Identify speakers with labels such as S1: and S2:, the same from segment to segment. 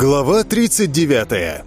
S1: Глава 39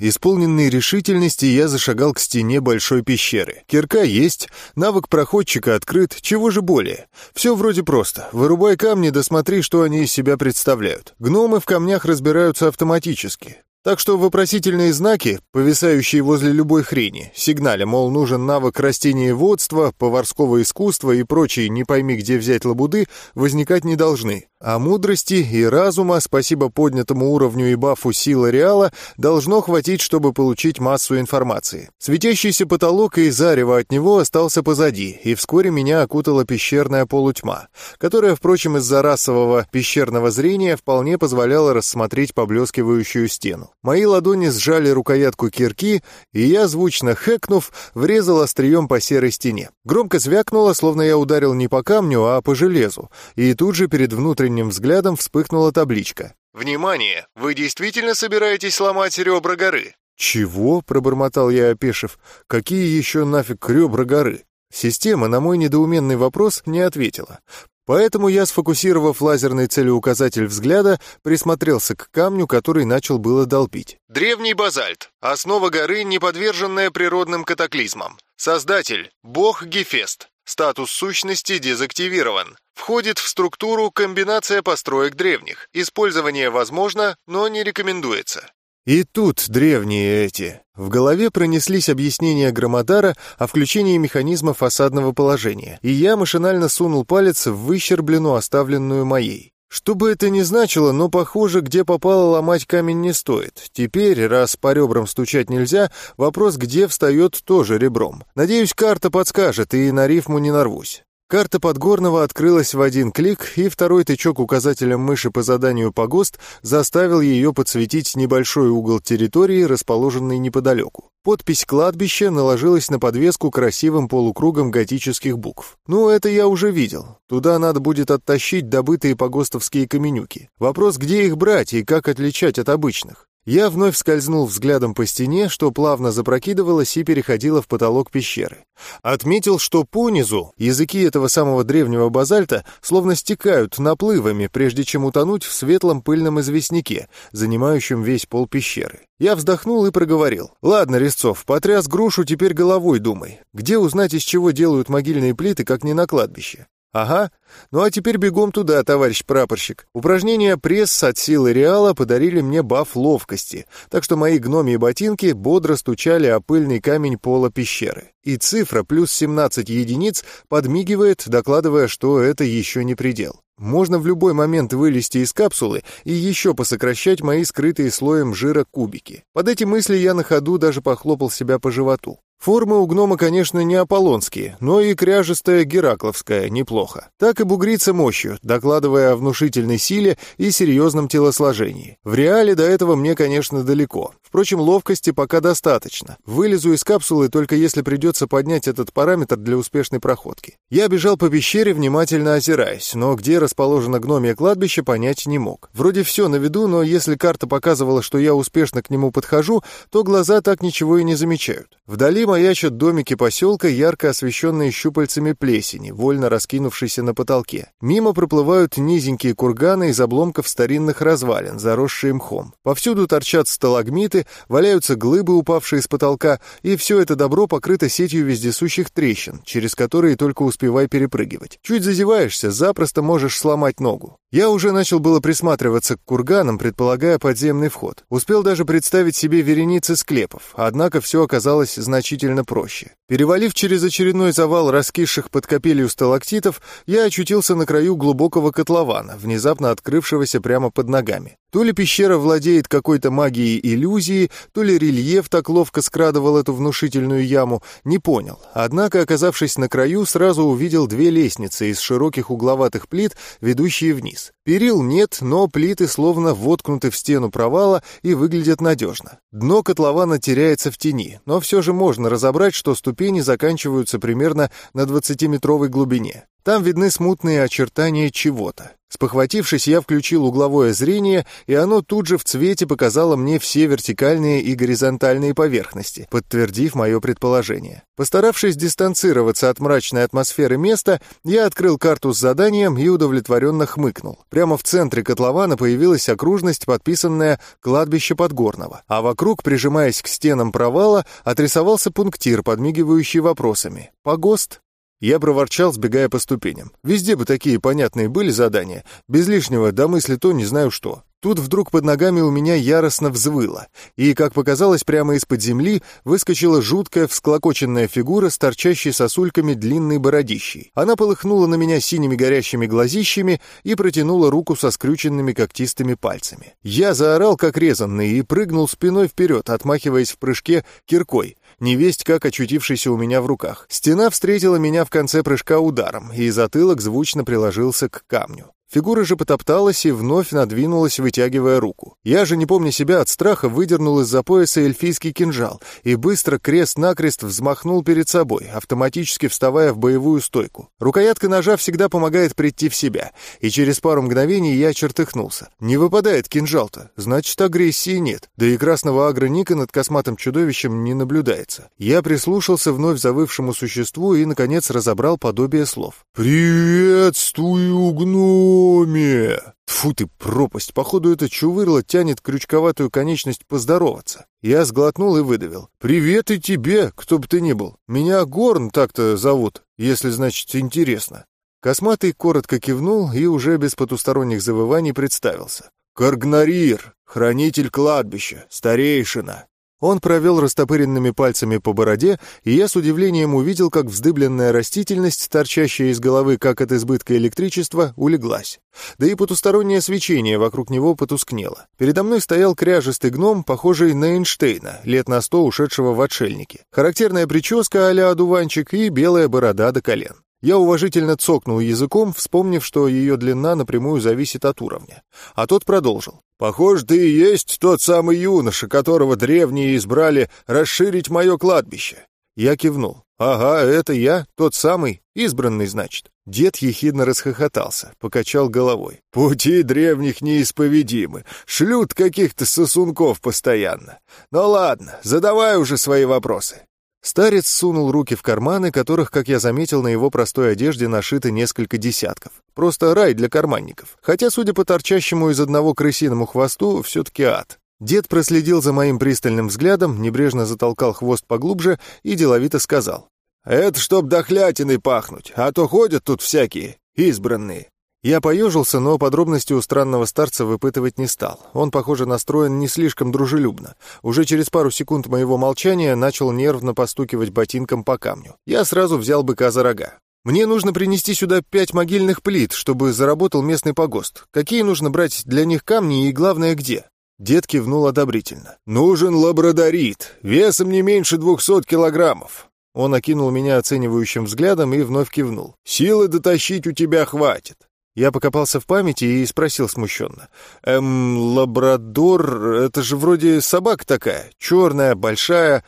S1: Исполненный решительности, я зашагал к стене большой пещеры. Кирка есть, навык проходчика открыт, чего же более? Все вроде просто. Вырубай камни, досмотри, что они из себя представляют. Гномы в камнях разбираются автоматически. Так что вопросительные знаки, повисающие возле любой хрени, сигналя, мол, нужен навык растениеводства, поварского искусства и прочие не пойми где взять лабуды, возникать не должны. А мудрости и разума, спасибо поднятому уровню и бафу силы реала, должно хватить, чтобы получить массу информации. Светящийся потолок и зарево от него остался позади, и вскоре меня окутала пещерная полутьма, которая, впрочем, из-за расового пещерного зрения вполне позволяла рассмотреть поблескивающую стену. Мои ладони сжали рукоятку кирки, и я, звучно хэкнув, врезал острием по серой стене. Громко звякнуло, словно я ударил не по камню, а по железу, и тут же перед внутренним взглядом вспыхнула табличка. «Внимание! Вы действительно собираетесь сломать ребра горы?» «Чего?» — пробормотал я, опешив. «Какие еще нафиг ребра горы?» Система на мой недоуменный вопрос не ответила. Поэтому я, сфокусировав лазерный целеуказатель взгляда, присмотрелся к камню, который начал было долбить. Древний базальт. Основа горы, не подверженная природным катаклизмам. Создатель — бог Гефест. Статус сущности дезактивирован. Входит в структуру комбинация построек древних. Использование возможно, но не рекомендуется. И тут древние эти. В голове пронеслись объяснения Громодара о включении механизма фасадного положения, и я машинально сунул палец в выщербленную, оставленную моей. Что бы это ни значило, но, похоже, где попало ломать камень не стоит. Теперь, раз по ребрам стучать нельзя, вопрос, где встает, тоже ребром. Надеюсь, карта подскажет, и на рифму не нарвусь. Карта Подгорного открылась в один клик, и второй тычок указателем мыши по заданию «Погост» заставил ее подсветить небольшой угол территории, расположенный неподалеку. Подпись кладбища наложилась на подвеску красивым полукругом готических букв. Ну, это я уже видел. Туда надо будет оттащить добытые погостовские каменюки. Вопрос, где их брать и как отличать от обычных. Я вновь скользнул взглядом по стене, что плавно запрокидывалось и переходило в потолок пещеры. Отметил, что понизу языки этого самого древнего базальта словно стекают наплывами, прежде чем утонуть в светлом пыльном известняке, занимающем весь пол пещеры. Я вздохнул и проговорил. «Ладно, Резцов, потряс грушу, теперь головой думай. Где узнать, из чего делают могильные плиты, как не на кладбище? «Ага. Ну а теперь бегом туда, товарищ прапорщик. Упражнения пресс от силы Реала подарили мне баф ловкости, так что мои гномьи ботинки бодро стучали о пыльный камень пола пещеры. И цифра плюс 17 единиц подмигивает, докладывая, что это еще не предел. Можно в любой момент вылезти из капсулы и еще посокращать мои скрытые слоем жира кубики. Под эти мысли я на ходу даже похлопал себя по животу. Формы у гнома, конечно, не аполлонские, но и кряжестая геракловская неплохо. Так и бугрится мощью, докладывая о внушительной силе и серьезном телосложении. В реале до этого мне, конечно, далеко. Впрочем, ловкости пока достаточно. Вылезу из капсулы только если придется поднять этот параметр для успешной проходки. Я бежал по пещере, внимательно озираясь, но где расположено гномье кладбище, понять не мог. Вроде все на виду, но если карта показывала, что я успешно к нему подхожу, то глаза так ничего и не замечают. Вдали маячат домики поселка, ярко освещенные щупальцами плесени, вольно раскинувшейся на потолке. Мимо проплывают низенькие курганы из обломков старинных развалин, заросшие мхом. Повсюду торчат сталагмиты, валяются глыбы, упавшие с потолка, и все это добро покрыто сетью вездесущих трещин, через которые только успевай перепрыгивать. Чуть зазеваешься, запросто можешь сломать ногу. Я уже начал было присматриваться к курганам, предполагая подземный вход. Успел даже представить себе вереницы склепов, однако все оказалось значительно проще. Перевалив через очередной завал раскисших под капелью сталактитов, я очутился на краю глубокого котлована, внезапно открывшегося прямо под ногами. То ли пещера владеет какой-то магией иллюзии, то ли рельеф так ловко скрадывал эту внушительную яму, не понял. Однако, оказавшись на краю, сразу увидел две лестницы из широких угловатых плит, ведущие вниз. Перил нет, но плиты словно воткнуты в стену провала и выглядят надежно. Дно котлована теряется в тени, но все же можно разобрать, что ступени заканчиваются примерно на 20-метровой глубине. Там видны смутные очертания чего-то. Спохватившись, я включил угловое зрение, и оно тут же в цвете показало мне все вертикальные и горизонтальные поверхности, подтвердив мое предположение. Постаравшись дистанцироваться от мрачной атмосферы места, я открыл карту с заданием и удовлетворенно хмыкнул. Прямо в центре котлована появилась окружность, подписанная «Кладбище Подгорного», а вокруг, прижимаясь к стенам провала, отрисовался пунктир, подмигивающий вопросами. «Погост?» Я проворчал, сбегая по ступеням. Везде бы такие понятные были задания. Без лишнего домысли то не знаю что. Тут вдруг под ногами у меня яростно взвыло, и, как показалось, прямо из-под земли выскочила жуткая всклокоченная фигура с торчащей сосульками длинной бородищей. Она полыхнула на меня синими горящими глазищами и протянула руку со скрюченными когтистыми пальцами. Я заорал, как резанный, и прыгнул спиной вперед, отмахиваясь в прыжке киркой, невесть как очутившийся у меня в руках. Стена встретила меня в конце прыжка ударом, и затылок звучно приложился к камню. Фигура же потопталась и вновь надвинулась, вытягивая руку. Я же, не помня себя от страха, выдернул из-за пояса эльфийский кинжал и быстро крест-накрест взмахнул перед собой, автоматически вставая в боевую стойку. Рукоятка ножа всегда помогает прийти в себя, и через пару мгновений я чертыхнулся. Не выпадает кинжал-то, значит, агрессии нет, да и красного агро Ника над косматым чудовищем не наблюдается. Я прислушался вновь завывшему существу и, наконец, разобрал подобие слов. «Приветствую, гном!» Томи!» Тфу ты, пропасть! Походу, это чувырло тянет крючковатую конечность поздороваться. Я сглотнул и выдавил. «Привет и тебе, кто бы ты ни был. Меня Горн так-то зовут, если, значит, интересно». Косматый коротко кивнул и уже без потусторонних завываний представился. «Каргнарир, хранитель кладбища, старейшина». Он провел растопыренными пальцами по бороде, и я с удивлением увидел, как вздыбленная растительность, торчащая из головы как от избытка электричества, улеглась. Да и потустороннее свечение вокруг него потускнело. Передо мной стоял кряжестый гном, похожий на Эйнштейна, лет на сто ушедшего в отшельники. Характерная прическа а-ля одуванчик и белая борода до колен. Я уважительно цокнул языком, вспомнив, что ее длина напрямую зависит от уровня. А тот продолжил. «Похоже, ты и есть тот самый юноша, которого древние избрали расширить мое кладбище». Я кивнул. «Ага, это я, тот самый, избранный, значит». Дед ехидно расхохотался, покачал головой. «Пути древних неисповедимы, шлют каких-то сосунков постоянно. Ну ладно, задавай уже свои вопросы». Старец сунул руки в карманы, которых, как я заметил, на его простой одежде нашито несколько десятков. Просто рай для карманников. Хотя, судя по торчащему из одного крысиному хвосту, все-таки ад. Дед проследил за моим пристальным взглядом, небрежно затолкал хвост поглубже и деловито сказал. «Это чтоб дохлятиной пахнуть, а то ходят тут всякие, избранные. Я поежился, но подробности у странного старца выпытывать не стал. Он, похоже, настроен не слишком дружелюбно. Уже через пару секунд моего молчания начал нервно постукивать ботинком по камню. Я сразу взял быка за рога. «Мне нужно принести сюда пять могильных плит, чтобы заработал местный погост. Какие нужно брать для них камни и, главное, где?» Дед кивнул одобрительно. «Нужен лабрадорит, весом не меньше двухсот килограммов». Он окинул меня оценивающим взглядом и вновь кивнул. «Силы дотащить у тебя хватит. Я покопался в памяти и спросил смущенно. «Эм, лабрадор, это же вроде собака такая, черная, большая...»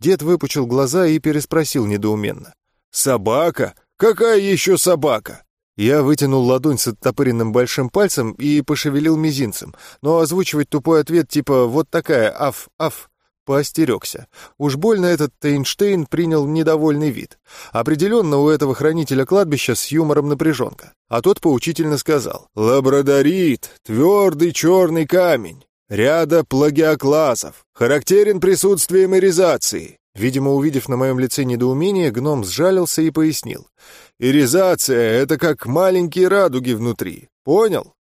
S1: Дед выпучил глаза и переспросил недоуменно. «Собака? Какая еще собака?» Я вытянул ладонь с оттопыренным большим пальцем и пошевелил мизинцем, но озвучивать тупой ответ типа «вот такая, аф, аф» поостерегся. Уж больно этот Эйнштейн принял недовольный вид. Определенно у этого хранителя кладбища с юмором напряженка. А тот поучительно сказал. «Лабрадорит, твердый черный камень, ряда плагиоклазов, характерен присутствием иризации». Видимо, увидев на моем лице недоумение, гном сжалился и пояснил. «Иризация — это как маленькие радуги внутри. Понял?»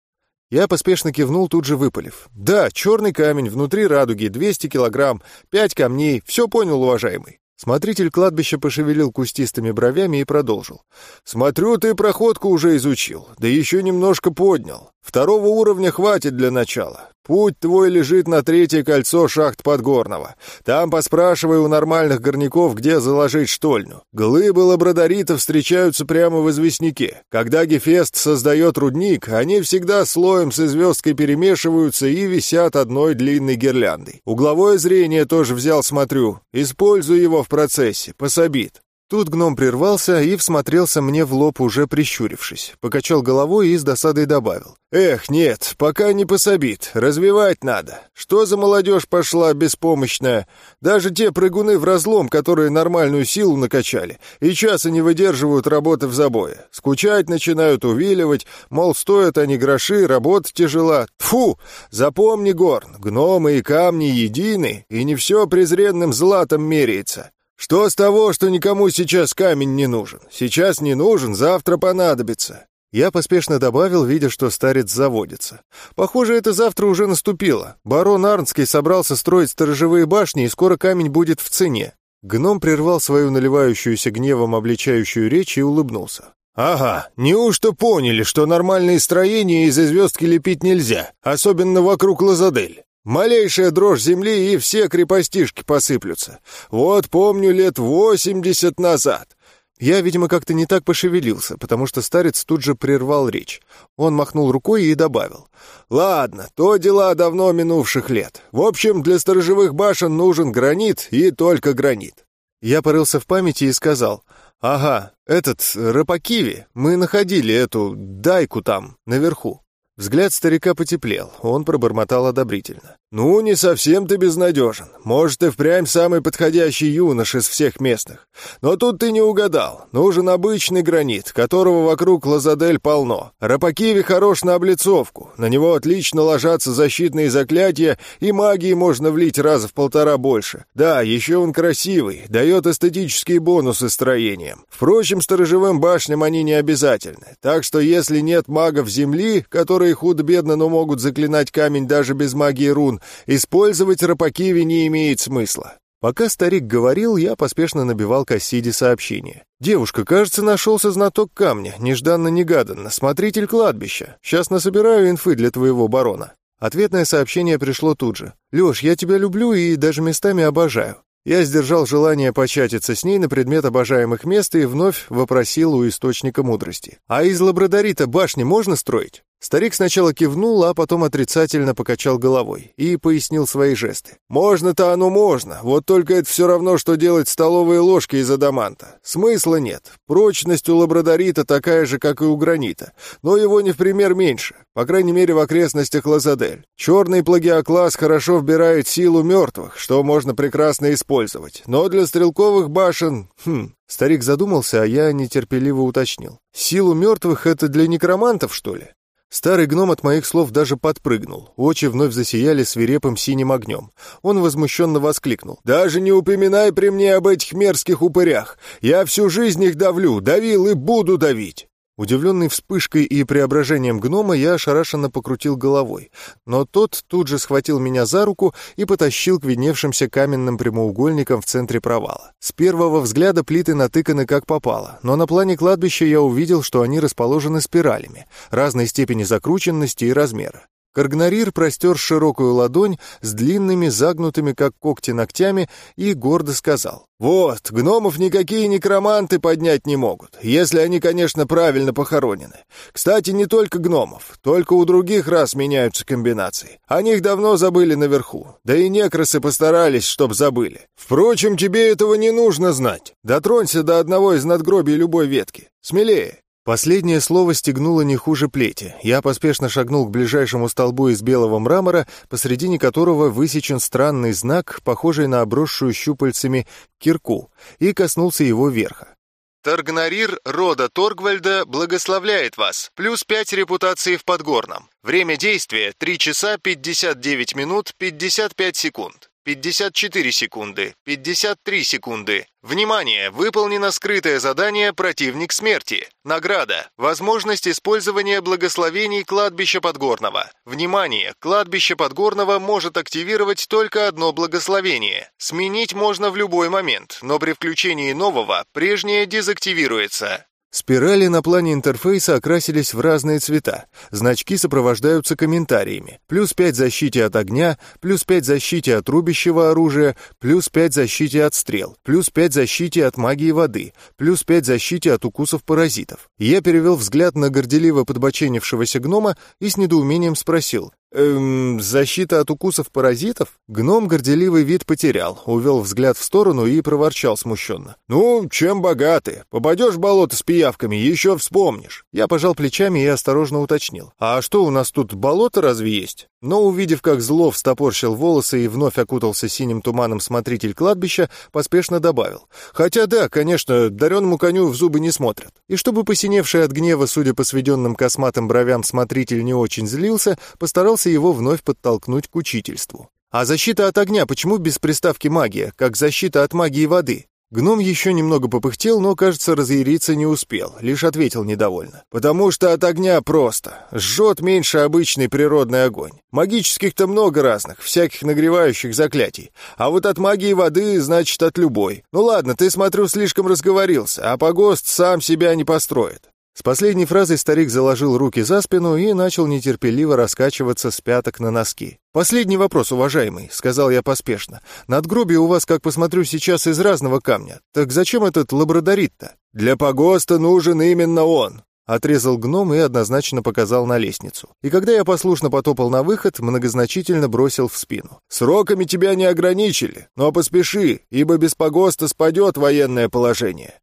S1: Я поспешно кивнул, тут же выпалив. «Да, черный камень, внутри радуги, 200 килограмм, пять камней, все понял, уважаемый». Смотритель кладбища пошевелил кустистыми бровями и продолжил. «Смотрю, ты проходку уже изучил, да еще немножко поднял. Второго уровня хватит для начала. Путь твой лежит на третье кольцо шахт Подгорного. Там поспрашивай у нормальных горняков, где заложить штольню. Глыбы лабрадоритов встречаются прямо в известняке. Когда Гефест создает рудник, они всегда слоем с звездкой перемешиваются и висят одной длинной гирляндой. Угловое зрение тоже взял, смотрю. Используй его в процессе, пособит. Тут гном прервался и всмотрелся мне в лоб, уже прищурившись. Покачал головой и с досадой добавил. «Эх, нет, пока не пособит. Развивать надо. Что за молодежь пошла беспомощная? Даже те прыгуны в разлом, которые нормальную силу накачали, и часа не выдерживают работы в забое. Скучать начинают, увиливать, мол, стоят они гроши, работа тяжела. Тфу! Запомни, Горн, гномы и камни едины, и не все презренным златом меряется. Что с того, что никому сейчас камень не нужен? Сейчас не нужен, завтра понадобится. Я поспешно добавил, видя, что старец заводится. Похоже, это завтра уже наступило. Барон Арнский собрался строить сторожевые башни, и скоро камень будет в цене. Гном прервал свою наливающуюся гневом обличающую речь и улыбнулся. «Ага, неужто поняли, что нормальные строения из звездки лепить нельзя, особенно вокруг Лазадель? Малейшая дрожь земли, и все крепостишки посыплются. Вот помню лет восемьдесят назад. Я, видимо, как-то не так пошевелился, потому что старец тут же прервал речь. Он махнул рукой и добавил. «Ладно, то дела давно минувших лет. В общем, для сторожевых башен нужен гранит и только гранит». Я порылся в памяти и сказал. «Ага, этот, Рапакиви, мы находили эту дайку там, наверху». Взгляд старика потеплел, он пробормотал одобрительно. «Ну, не совсем ты безнадежен. Может, и впрямь самый подходящий юнош из всех местных. Но тут ты не угадал. Нужен обычный гранит, которого вокруг Лазадель полно. Рапакиви хорош на облицовку. На него отлично ложатся защитные заклятия, и магии можно влить раза в полтора больше. Да, еще он красивый, дает эстетические бонусы строениям. Впрочем, сторожевым башням они не обязательны. Так что если нет магов Земли, которые худо-бедно, но могут заклинать камень даже без магии рун, использовать рапакиви не имеет смысла. Пока старик говорил, я поспешно набивал Кассиде сообщение. «Девушка, кажется, нашелся знаток камня, нежданно-негаданно, смотритель кладбища. Сейчас насобираю инфы для твоего барона». Ответное сообщение пришло тут же. «Лёш, я тебя люблю и даже местами обожаю». Я сдержал желание початиться с ней на предмет обожаемых мест и вновь вопросил у источника мудрости. «А из лабрадорита башни можно строить?» Старик сначала кивнул, а потом отрицательно покачал головой и пояснил свои жесты. «Можно-то оно можно, вот только это все равно, что делать столовые ложки из адаманта. Смысла нет. Прочность у лабрадорита такая же, как и у гранита, но его не в пример меньше, по крайней мере в окрестностях Лазадель. Черный плагиокласс хорошо вбирает силу мертвых, что можно прекрасно использовать, но для стрелковых башен... Хм, Старик задумался, а я нетерпеливо уточнил. «Силу мертвых — это для некромантов, что ли?» Старый гном от моих слов даже подпрыгнул. Очи вновь засияли свирепым синим огнем. Он возмущенно воскликнул. «Даже не упоминай при мне об этих мерзких упырях! Я всю жизнь их давлю, давил и буду давить!» Удивленный вспышкой и преображением гнома, я ошарашенно покрутил головой, но тот тут же схватил меня за руку и потащил к видневшимся каменным прямоугольникам в центре провала. С первого взгляда плиты натыканы как попало, но на плане кладбища я увидел, что они расположены спиралями, разной степени закрученности и размера. Каргнарир простер широкую ладонь с длинными, загнутыми, как когти, ногтями и гордо сказал. «Вот, гномов никакие некроманты поднять не могут, если они, конечно, правильно похоронены. Кстати, не только гномов, только у других раз меняются комбинации. О них давно забыли наверху, да и некрасы постарались, чтоб забыли. Впрочем, тебе этого не нужно знать. Дотронься до одного из надгробий любой ветки. Смелее». Последнее слово стегнуло не хуже плети. Я поспешно шагнул к ближайшему столбу из белого мрамора, посредине которого высечен странный знак, похожий на обросшую щупальцами кирку, и коснулся его верха. Таргнарир рода Торгвальда благословляет вас. Плюс пять репутации в Подгорном. Время действия 3 часа 59 минут 55 секунд. 54 секунды, 53 секунды. Внимание! Выполнено скрытое задание «Противник смерти». Награда. Возможность использования благословений кладбища Подгорного. Внимание! Кладбище Подгорного может активировать только одно благословение. Сменить можно в любой момент, но при включении нового прежнее дезактивируется. Спирали на плане интерфейса окрасились в разные цвета. Значки сопровождаются комментариями. Плюс 5 защите от огня, плюс 5 защите от рубящего оружия, плюс 5 защите от стрел, плюс 5 защите от магии воды, плюс 5 защите от укусов паразитов. Я перевел взгляд на горделиво подбоченившегося гнома и с недоумением спросил. Эм, защита от укусов паразитов? Гном горделивый вид потерял, увел взгляд в сторону и проворчал смущенно. Ну, чем богаты? Попадешь в болото с пиявками, еще вспомнишь. Я пожал плечами и осторожно уточнил. А что, у нас тут болото разве есть? Но, увидев, как зло встопорщил волосы и вновь окутался синим туманом смотритель кладбища, поспешно добавил. Хотя да, конечно, дареному коню в зубы не смотрят. И чтобы посиневший от гнева, судя по сведенным косматым бровям, смотритель не очень злился, постарался его вновь подтолкнуть к учительству. А защита от огня почему без приставки магия, как защита от магии воды? Гном еще немного попыхтел, но, кажется, разъяриться не успел, лишь ответил недовольно. «Потому что от огня просто. Жжет меньше обычный природный огонь. Магических-то много разных, всяких нагревающих заклятий. А вот от магии воды, значит, от любой. Ну ладно, ты, смотрю, слишком разговорился, а погост сам себя не построит. С последней фразой старик заложил руки за спину и начал нетерпеливо раскачиваться с пяток на носки. «Последний вопрос, уважаемый», — сказал я поспешно. «Надгробие у вас, как посмотрю, сейчас из разного камня. Так зачем этот лабрадорит-то?» «Для погоста нужен именно он», — отрезал гном и однозначно показал на лестницу. И когда я послушно потопал на выход, многозначительно бросил в спину. «Сроками тебя не ограничили, но поспеши, ибо без погоста спадет военное положение».